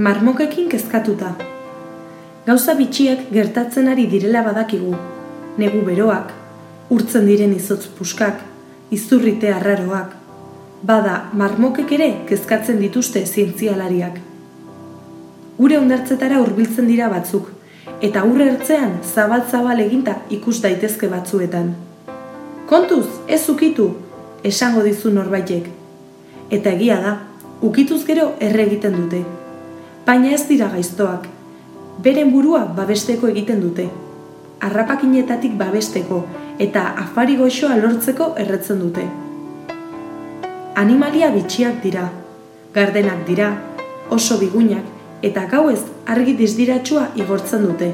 marmokekin kezkatuta. Gauza bitxiak gertatzen ari direla badakigu, negu beroak, urtzen diren izotz puskak, izurrite arraroak, bada marmokek ere kezkatzen dituzte zientzialariak. Gure ondartzetara hurbiltzen dira batzuk, eta urre ertzean zabal-zabal eginta ikus daitezke batzuetan. Kontuz, ez ukitu, esango dizu norbaitek. Eta egia da, ukituz gero erre egiten dute. Baina ez dira gaiztoak. Beren burua babesteko egiten dute. Arrapakinetatik babesteko eta afari goxoa lortzeko erretzen dute. Animalia bitxiak dira, gardenak dira, oso bigunak eta gauez argi dizdiratsua igortzen dute.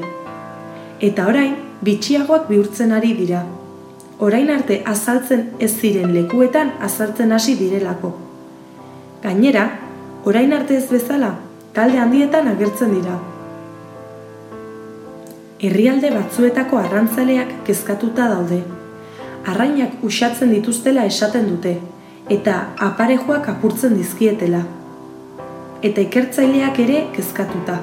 Eta orain, bitxiagoak bihurtzen ari dira. Orain arte azaltzen ez ziren lekuetan azaltzen hasi direlako. Gainera, orain arte ez bezala, talde handietan agertzen dira. Herrialde batzuetako arrantzaleak kezkatuta daude. Arrainak usatzen dituztela esaten dute, eta aparejoak apurtzen dizkietela. Eta ikertzaileak ere kezkatuta.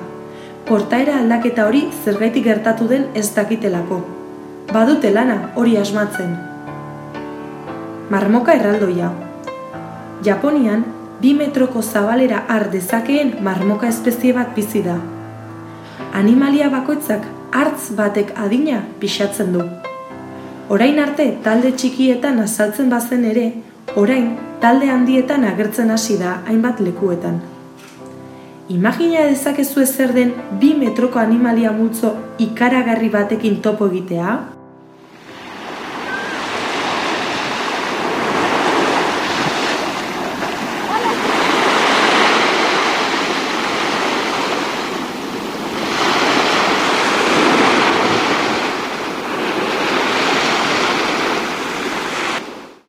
Portaera aldaketa hori zergaitik gertatu den ez dakitelako. Badute lana hori asmatzen. Marmoka erraldoia. Japonian, bi metroko zabalera har dezakeen marmoka espezie bat bizi da. Animalia bakoitzak hartz batek adina pixatzen du. Orain arte talde txikietan azaltzen bazen ere, orain talde handietan agertzen hasi da hainbat lekuetan. Imagina dezakezu zer den bi metroko animalia multzo ikaragarri batekin topo egitea?